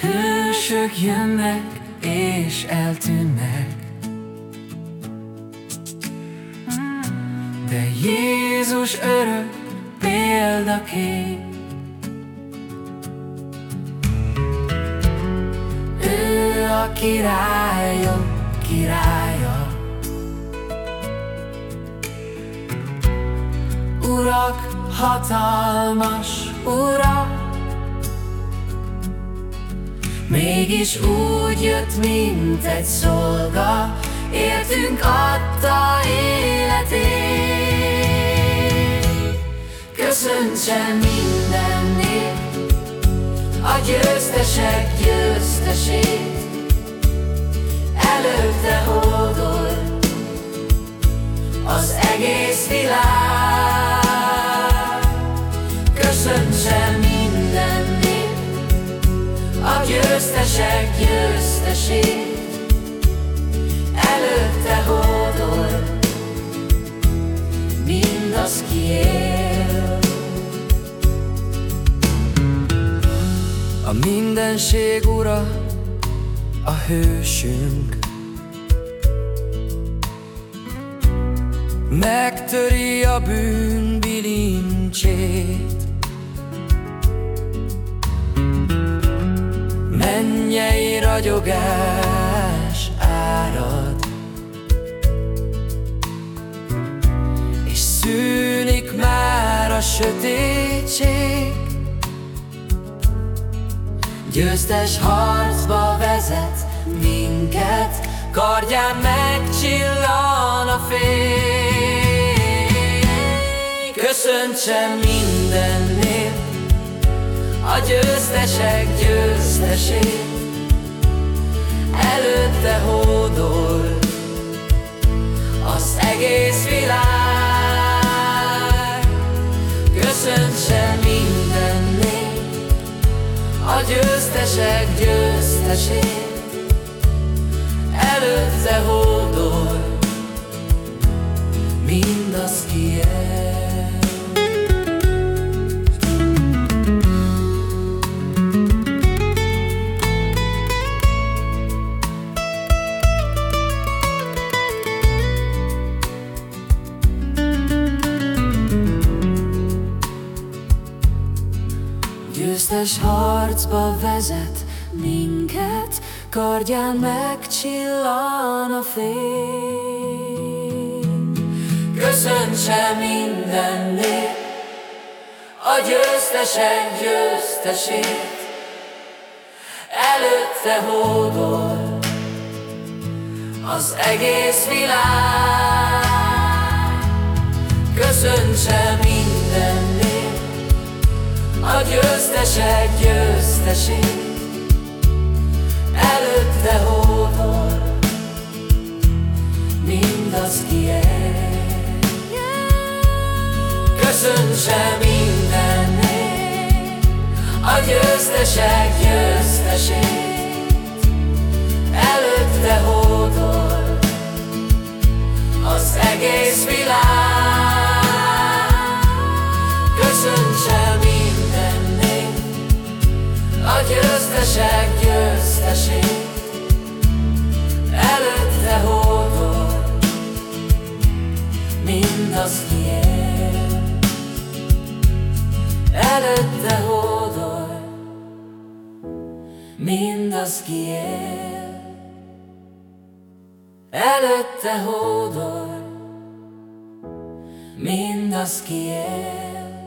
Hősök jönnek és eltűnnek. De Jézus örök példakép. Ő a királyok királya. Urak, hatalmas urak Mégis úgy jött, mint egy szolga Értünk adta életét. Köszöntse minden nép A győztesek győztesét. Előtte hódol Az egész világ győztesek győztesét előtte hódol, mindaz ki él. A mindenség ura, a hősünk, Megtöri a bűn bilincsét ragyogás árad. Szűnik már a sötétség. Győztes harcba vezet minket Kardján megcsillan a fény. Köszöntse minden A győztesek győztesét Előtte hódol az egész világ. Köszöntse minden nép A győztesek győztesét. Előtte hódol Győztes harcba vezet minket, Kardján megcsillan a fény. Köszöntse minden nép, a győztesek győztesét, Előtte hódol az egész világ. Győztesek győztesét Előtte hódol mindaz ki el Köszöntse minden nép a győztesek győztesét győztesek győztesét Előtte hódol mindaz ki él Előtte hódol mindaz ki él Előtte hódol mindaz ki él